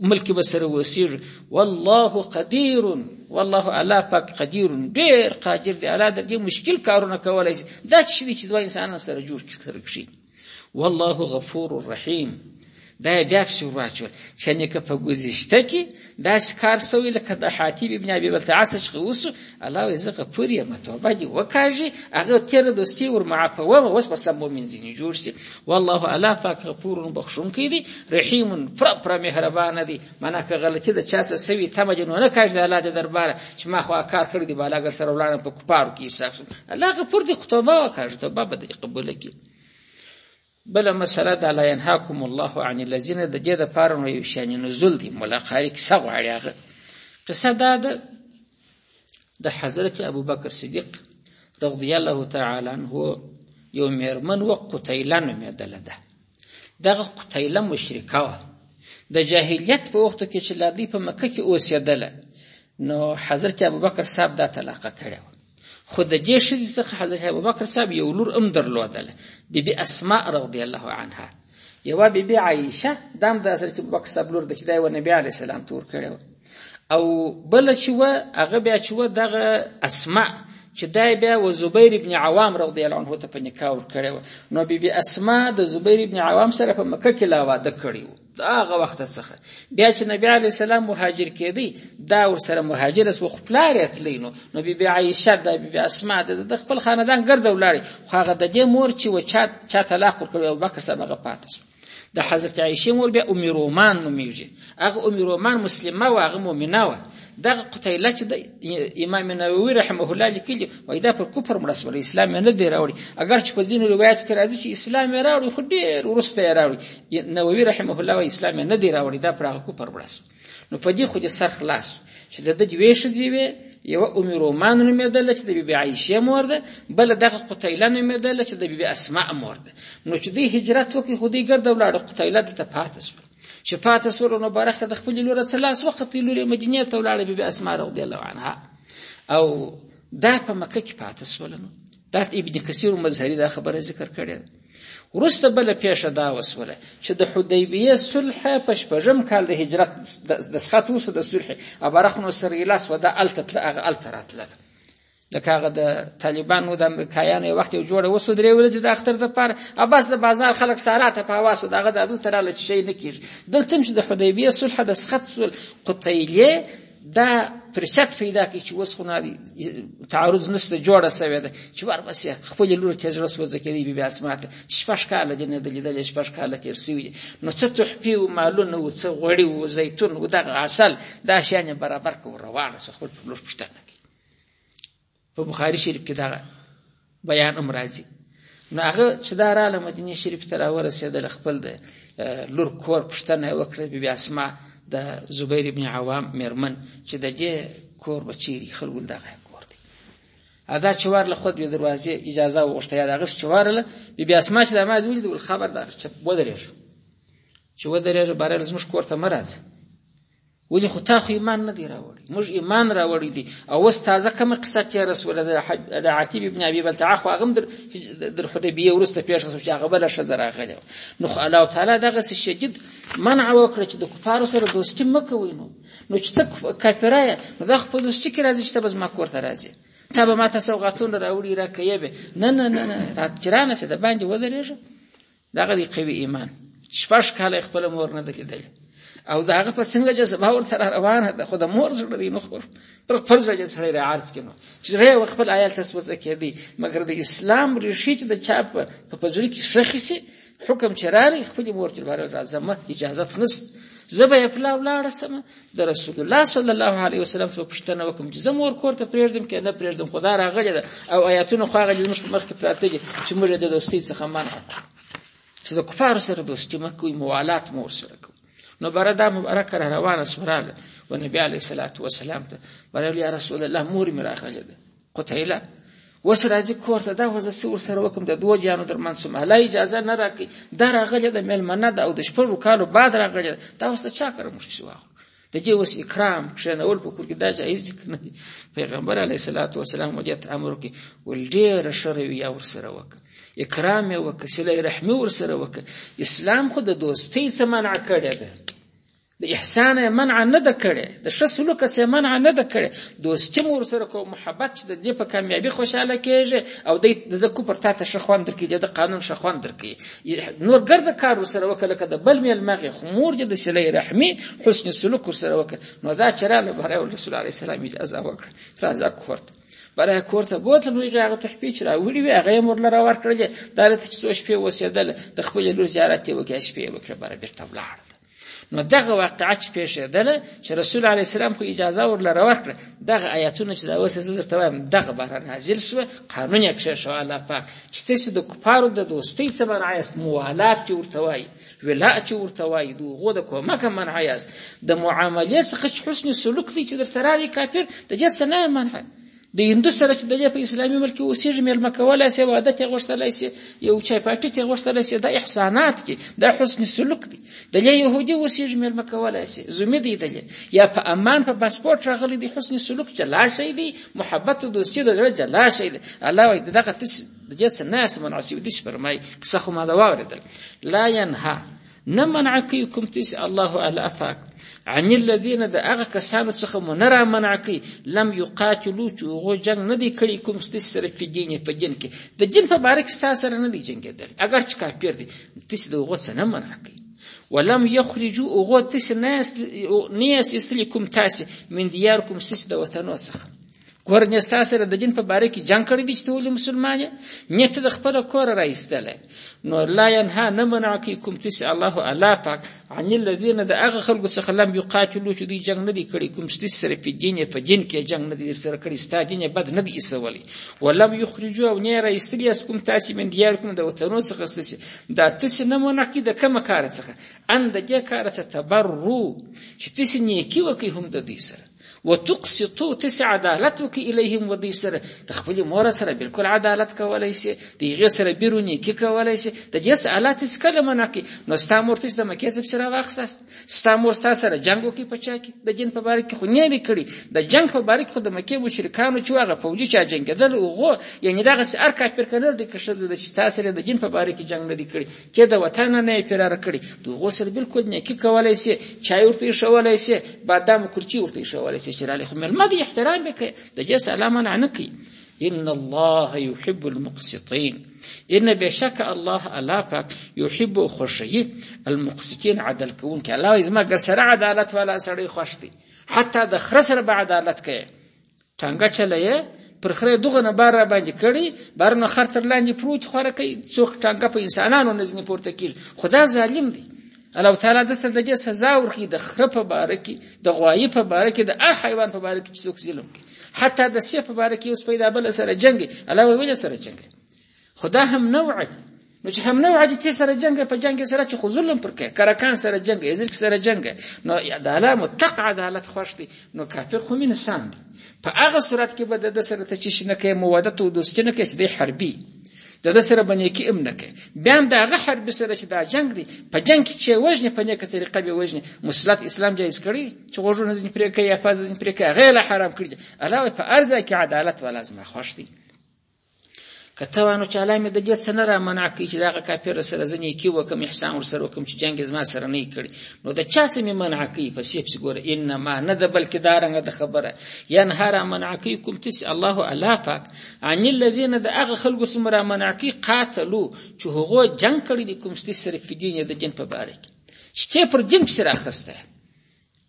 ملک به سره وسیږي والله قدیر والله الا پاک قدیر ډیر قادر دی الا د دې مشکل کارونه کولای شي دا چې دي چې دوه انسانان سره جوړ کړي والله غفور رحیم دا بیا پسې ورواچول چې نیکه په ګذشته کې داسې کار سوی لکه د حاتب ابن ابي بلتعه څخه وسو الله وی زه غفور یم توبه دی وکاږي هغه تیر دوستي ور معفوه او وس بس مؤمن ځینې جوړ شي والله الا پاک غفور بخښونکی دی رحیم پر پر مهربان دی منا که غلطی د چا سره سوي تم جنونه کاږي د الله د دربار چې ما خو کار کړی دی بالا ګر سره ولاړم په کفارو کې ساکسم الله غفور دی خو توبه وکاږي توبه به قبول کړي بله مسله دا لا ينهاکم الله عن الذين د دې لپاره نو یو شان نزول دی مولا قاری کیسه غواړي هغه قصه دا ده د حضرت ابو بکر صدیق رضی الله تعالی عنه یو میرمن و قتیله نومېدله ده دغه قتیله مشرکه وه د جاهلیت په وخت کې چې لا دوی په مکه کې اوسېدله نو حضرت ابو بکر صاحب دا طلاقه کړې وه خو د دې ښځې څخه حضرت ابوبکر صاحب یو لور هم درلودله بیبي اسماء رضی الله عنها یوه بیبي عایشه دا هم د حضرت ابوبکر صاحب لور ده چې دا یوه نبي علیه السلام ته ورکړې وه او بله چې وه هغه بیا چې وه دغه اسماء چې دا بیا و زبیر ابن عوام رضی الله عنه ته په نکاح ورکړې وه نو بیبي اسماء د زبیر ابن عوام سره په مکه کې لا واده کړی و دا هغه وخت څخه بیا چې نبی علی السلام مهاجر کېدی دا ور سره مهاجر اس وخپلار اتلی نو نو بی بی عائشه د بی بی اسماء د خپل خاندان ګرځ ولاړی خو هغه د دې مور چې و چا چا طلاق ورکړ او بکر سره هغه پاتې شو د حضرت عائشه مور بیا ام رومان نومېږي هغه ام رومان مسلمه و هغه مؤمنه و دغه قتیله چې امام نووي رحمه الله لیکلي وایي دا پر کفر مړه سول اسلام یې نه دی راوړي اګر چې په ځینو روایت کې راځي چې اسلام یې راوړي خو ډېر وروسته یې راوړي نووي رحمه الله وایي اسلام یې نه دی راوړي دا پر هغه کفر مړه سول نو په دې خو دې سر خلاص چې د ده دوې ښځې وې یوه ام رومان نومېدله چې د بیبي عایشې مور ده بله دغه قتیله نومېدله چې د بیبي اسماء مور ده نو چې دوی هجرت وکړي خو دوی ګرده ولاړه قتیله دلته پاته سوه چې پاتې سور نو برخه د خپل لور څخه لاس وخت لور مدینه ته ولاړه بي اسماء رضی الله عنها او دا په مکه کې پاتې سول نو دا ابن کثیر مظهری دا خبره ذکر کړې ورسته بل پیښه دا وسوله چې د حدیبیه صلح په شپږم کال د هجرت د سخت وسه د صلح ابرخنو سره لاس ودا التت هغه الترات لګ لکه هغه د طالبانو د امریکایانو یو وخت یو جوړه وسو درې ورځې د اختر د پاره او بس د بازار خلک سارا ته په حواسو دغه د دلته راله چې شي نه کیږي دلته چې د حدیبیه صلح د سخت سول قطیلیه دا فرصت پیدا کی چې وس خونه تعارض نشته جوړه سوی ده چې ور بس خپل لور کې زړه سوځ کړي بي بي اسمات شپږ کال د نه د لیدل شپږ کال تیر سوی نو څه تحفي او مالونه او څه غوړي او زیتون او دغه عسل دا شیان برابر کو روان سره خپل لور پښتنه په بخاری شریف کې دا بیان هم راځي نو هغه چې دا رااله مدینه شریف ته راورسېدل خپل د لور کور پښتنه وکړه بی بی اسما د زبیر ابن عوام مرمن چې د دې کور بچیری خلګو دغه کور دی ادا چوار له خود به دروازه اجازه وغوښته یا دغه چوار له بی بی اسما چې د ما زوی دی خبردار چې ودرېږي چې ودرېږي بارل زموږ کور ته مرز ولې خو تا خو ایمان نه دی راوړی موږ ایمان راوړی دی او اوس تازه کومه قصه تېره سوله د عتیب ابن ابي بلتعه خو هغه هم در حدیبیې وروسته پېښه سوه چې هغه بله ښځه راغلې وه نو خو الله تعالی دغسې شدید منع وکړه چې د کفارو سره دوستي مه کوئ نو نو چې ته کافره یې نو دا خو په دوستي کې راځي چې ته به زما کور ته راځې تا به ما ته سوغاتونه راوړي راکوې به نه نه نه نه چې رانه سې د باندې ودرېږه دغه دی قوي ایمان شپږ کاله خپل مور نه دلیدل او دا هغه په څنګه جذبه ور سره روانه ده خو د مور سره دی نو خبر پر فرض راځي سره را عرض کینو چې ره خپل آیات تسوس کړي مګر د اسلام ریشي چې د چاپ په پزړی کې شخصي سي حکم چراري خپل مور چې بار راځم اجازه نس زبې خپل ولاړ سم د رسول الله صلی الله علیه وسلم څخه پوښتنه وکم چې زمور کور ته پرېږدم کې نه پرېږدم خدا راغلی ده او آیاتونه خو هغه موږ مخ ته پراته دي چې موږ د دوستۍ څخه منع چې د کفارو سره دوستي مه کوئ موالات مور سره کوئ نو بره دا مبارکه را روانه سمراله و نبی علیه الصلاة والسلام ته بره یا رسول الله مور مې راغلی ده قتيله وس راځي کور ته دا وځه څه ورسره وکم د دوه جانو در منسوم هله اجازه نه راکې دا راغلی د مېلمنه د او د شپږو کالو بعد راغلی دا وس چا کړم شي واخلو د دې وس اکرام کښنول په کور کې دا جایز دي کنه پیغمبر علیه الصلاۃ والسلام وجت امر کې ول ډېر شروي یا ورسره وکړه اکرام وکړه سله رحمي ورسره وکړه اسلام خو د دوستۍ څخه منع کړی دی د احسان منع نه ده کړې د ښه سلوک څخه منع نه ده کړې دوستي مور سره کو محبت چې د دې په کامیابی خوشاله کېږي او د د کوپر تا ته شخوان درکې د قانون شخوان درکې نور ګرد کار سره وکړه کده بل مل مغه خمور د سلی رحمی حسن سلوک سره وکړه نو دا چې را له بره رسول الله سلام اجازه وکړه راځه کورت برای کورته بوتل وی هغه تحفې چې راوړي وي هغه مور لره ورکړل دا ته څو شپې وسیدل د خپل لور زیارت وکړ شپې وکړه برابر ته ولاړ نو دغه واقعه چې پیښېدله چې رسول علی السلام خو اجازه ورلره ورکړه دغه آیاتونه چې دا اوس زه درته وایم دغه بهر نازل شو قانون یې کښې شو الله پاک چې تاسو د کفارو د دوستۍ څه منع یاست موالات چې ورته وایي ولا چې ورته وایي د هغو د کومک منع یاست د معاملې څخه چې حسن سلوک دی چې درته راوي کافر د دې څه نه منع د هندو سره چې د دې په اسلامي ملک کې اوسېږي مېلمه کولای شي واده ته غوښتلای شي یو چای پاټي ته غوښتلای شي دا احسانات دي دا حسن سلوک دي د دې يهودي اوسېږي مېلمه کولای شي زمي دی دی یا په امان په پاسپورت راغلي دي حسن سلوک جلا شي دي محبت او دوستي د زړه جلا شي دي الله وایي دغه تس د دې څه ناس مناسب دي فرمای قصه خو ما دا واوریدل لا ينها نه منع کوي کوم تیس الله الله پاک عن الذين د هغه کسانو څخه مو نه را منع کوي لم یقاتلو چې هغو جنګ نه دی کړی کوم ستاسو سره په دین په دین کې د دین په باره کې ستاسو سره نه دی جنګېدلی اګر چې کافر دی تاسو د هغو څه نه منع کوي ولم یخرجوا هغو تاسو نه نه یاست ایستلي کوم تاسو من دیارکم ستاسو د وطنو څخه کورنۍ ستا سره د دین په باره کې جنگ کړی دی چې ته ولې مسلمان یې نیت د خپل کور راایستلی نو لا ینها نه منع کوي کوم ته چې الله الله پاک عن الذین د هغه خلکو څخه لم یقاتلو چې دوی جنګ نه دی کړی کوم چې سره په دین یې په دین کې جنګ نه دی سره کړی ستا دین یې بد نه دی ایسولی ولم یخرجو او نه راایستلی اس کوم تاسې من دیار کوم د وطنو څخه ستاسې دا تاسې نه منع کوي د کومه کار څخه ان د دې کار څخه تبرو چې تاسې نیکی وکړي هم د دوی سره وتقسطو ته سي عدالت وکي الیهم ودی سره د خپل مور سره بالکل عدالت کولای سي د هغه سره بیرو نیکی کولای سي د دې څه الله تاسو کله منع کی نو ستا مور تاسو د مکه څخه سره واخصاست ستا مور تاسو سره جنگ وکي پچا کی د جن په باره کې خو نه لیکړي د جنگ په باره کې خو د مکه مشرکانو چې هغه فوجي چا جنگیدل او غو یعنی دا غس ار کافر کړل د کښه د تاسو سره د جن په باره کې جنگ نه لیکړي ته د وطن نه یې فرار کړي د هغو سره بالکل نیکي کولی سي چای ورته ایښولی سي بادام کورچي ورته ایښولی سي چې رالی خو مېلمه دی احترام یې کوي د جس الله منع نه کوي ان الله يحب المقسطين ان بشك الله الله پاک يحب خوشي المقسطين عدل كون کې الله زما ګر سره عدالت والا سړی خوښ دی حتی د خره سره به عدالت کوي ټنګه چله یې پر خره دغه نه بار را باندې کړي بار نه خر تر لاندې پروت خوره کوي څوک ټنګه په انسانانو نزنې پورته کیږي خدا ظالم دی الله تعالی د څه دغه سزا ورکړي د خره په باره کې د غوایي په باره کې د هر حیوان په باره کې چې څوک ظلم کوي حتی د سپي په باره کې اوس پیدا بل سره جنگ الله ویل سره جنگ خدا هم نوع دي نو چې هم نوع دي ته سره جنگ په جنگ سره چې خو ظلم پر کې کرکان سره جنگ ازل سره جنگ نو عدالت متق عدالت خوښ دي نو کافر خو من انسان دي په هغه صورت کې به د سره ته چې شنه کې مودت او دوستي نه کې چې دی حربي د ده سره به نیکي هم نه کوي بیا هم د هغه حربي سره چې دا جنګ دی په جنګ کې چې وژنې په نیکه طریقه به وژنې مسلط اسلام جایز کړی چې غوږونه ځینې پرې کوي یا پازه ځینې پرې کوي هغه یې حرام کړي دي علاوه په هر ځای کې عدالت ولا زما خوښ دی کته وانه چې الله مې د دې څه نه را منع کوي چې دغه کافر سره ځنې کی وکم احسان ور سره وکم چې جنگ زما سره نه کړي نو د چا څه مې منع کوي په سیب څه ګوره انما نه د بلکې دا رنګ د خبره یا نه را منع کوي کوم تس الله الا پاک ان الذين د هغه خلکو سره را منع کوي قاتلو چې هغه جنگ کړي کوم ستې سره فدین د جن په باره کې چې پر جن سره اخسته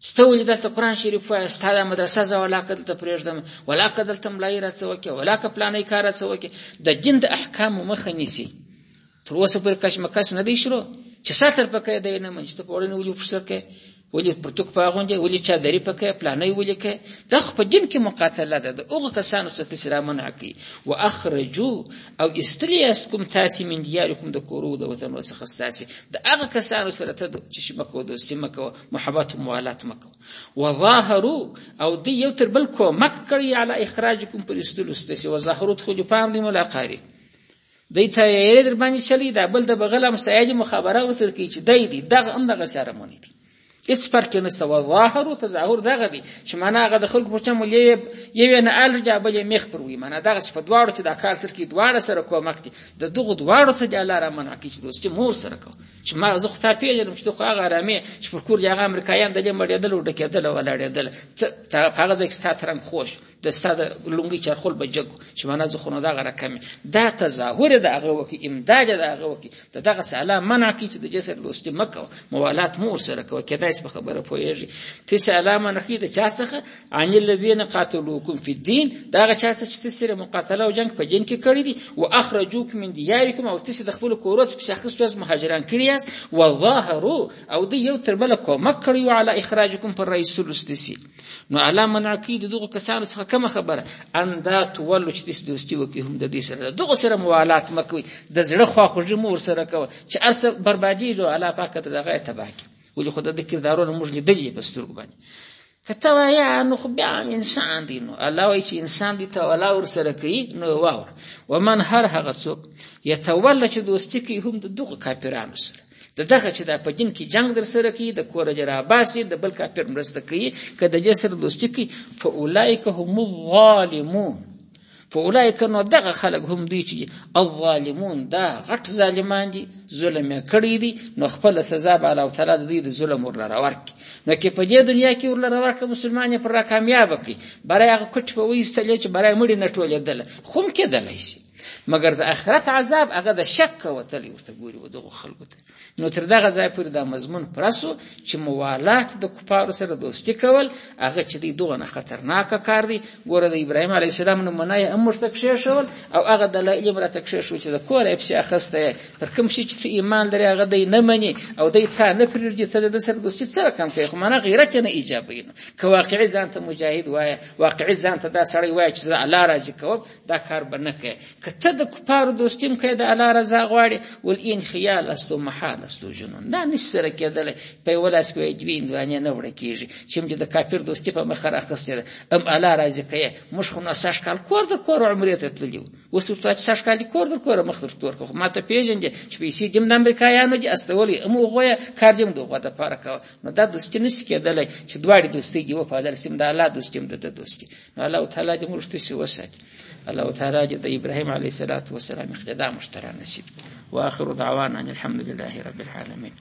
ستا ولې دلته قرآن شریف وایه ستا دا مدرسه زه ولاکه دلته پرېږدم ولاکه دلته ملایي راڅه وکړې ولاکه پلانی کار راڅه وکړې د دین د احکامو مخه نیسي تر اوسه پورې کشمکش نه دی شروع چې ساتر پکې دی نه منځ ته په وړنې ولي په سر کې ولې پرتوک په اغوندې ولې چادري پکې پلانۍ ولې کې د خپل دین کې مقاتله ده د هغو کسانو څخه چې را منع کوي واخرجو او استلی یاستکم تاسې من دیارکم د کورو د وطنو څخه ستاسې د هغه کسانو سره ته چې مکو دوستي مکو محبت موالات مکو وظاهرو او دی یو تر بل کو مک کړی علی اخراجکم پر استلو ستسی وظاهرو خو جو پام دی ملاقاری دی ته یې در باندې چلی دا بل د بغل هم سید مخابره ورسره کی چې دی دی دغه هم دغه سره مونږ دی هیڅ فرق نشته و ظاهر او تظاهر دغه دی چې معنا هغه د خلکو په چم یو یو نه الجا بل مخ پر وی معنا دغه صفه دواړو چې دا کار سره کی دواړه سره کومک دي د دغه دواړو څخه الله را منع کی چې دوست مور سره کو چې ما زه خو تا پېژنم چې ته خو هغه ارامې چې پر کور دې هغه امریکایان د دې مړېدل او ډکېدل او ولاړېدل ته په هغه ځای کې ستا ترنګ خوش د ستا د لونګۍ چرخول به جګ چې معنا زه خو نو دغه رقم دا تظاهر د هغه وکړي امداد د هغه وکړي ته دغه سلام منع کړي چې د دې سره دوستي مه کوه موالات مو ورسره کوه کېدای شي په خبره پوهېږي ته سلام منع کړي د چا څخه عن الذين قاتلوكم في الدين دا هغه چا څه چې تاسو سره مقاتله او جنگ په دین کې کړی دي او اخرجوکم من دیارکم او تاسو د خپل کورو څخه شخص تاسو مهاجران کړی یاست وظاهروا او د یو تر بل کومک کړی او علی اخراجکم پر رئیس السدسی نو علا من عقید دغه کسانو څخه کوم خبره ان دا تولو چې تاسو دوستي وکي هم د دې سره دغه سره موالات مکوي د زړه خوا خوږی مور سره کوي چې ارسه بربادي جو علا پاکه دغه تباکي ولې خدای د کردارونو موږ لیدلې په سترګو باندې که ته وایې نو خو بیا هم انسان دی نو الله وایي چې انسان دی ته ولا ورسره کوي نو واوره ومن هر هغه څوک یتوله چې دوستي کوي هم د دغو کافرانو سره د دغه چې دا په دین کې جنګ در سره کوي د کوره جرا باسي د بل کافر مرسته کوي که د جسر دوستي کوي فاولئک هم الظالمون فاولئک نو دغه خلک هم دوی چې الظالمون دا غټ ظالمان دي ظلم یې کړی دي نو خپل سزا به الله تعالی د دوی د ظلم ورلره ورکړي نو کې په دې دنیا کې ورلره ورکړي مسلمان یې پر کامیاب کړي برای هغه کوټ په ویستلې چې برای مړي نه ټولېدل خوم کېدلی شي مګر د آخرت عذاب هغه د شک وتلی ورته ګوري و دغه خلکو ته نو تر دغه ځای پورې دا مضمون پرسو چې موالات د کفارو سره دوستی کول هغه چې دی دوه نه خطرناک کار دی ګوره د ابراهیم علی السلام نو منای هم ورته کښېښول او هغه د لایل مرته کښېښو چې د کور اپسی اخسته پر کوم شي چې ته ایمان لري هغه دی نه مني او دی تا نه پرېږدي ته د سره دوستی څه رقم کوي خو مانا غیرت نه ایجابوي که واقعي ځان ته مجاهد وایه واقعي ځان ته دا سړی وایه چې زه الله راضي کوم دا کار به نه کوي که ته د کفارو دوستي هم کوې د الله رضا غواړې ول این خیال است و محال است و جنون دا نشي سره کېدلی په یوه لاس کې وایي دوې هندوانې نه وړه کېږي چې موږ د کافر دوستي په مخه راخیستې ده هم الله راضي کوي موږ خو نو سږ کال کور د کور عمرې ته تللي وو اوس ورته چې سږ کال دې کور د کوره مخ در تور کړه خو ما ته پېژندې چې پیسې دې هم د امریکایانو دي استولی هم هغوی کار دې هم د هغوی دپاره کوه نو دا دوستي نشي کېدلی چې دواړې دوستۍ دې وپالل سي هم د الله دوستي هم د ده دوستي الله تعالی دې موږ ته وساتي الله تعالی دې د ابراهیم علیه السلام اقتدا موږ ته رانصیب واخر دعوانا الحمد لله رب العالمین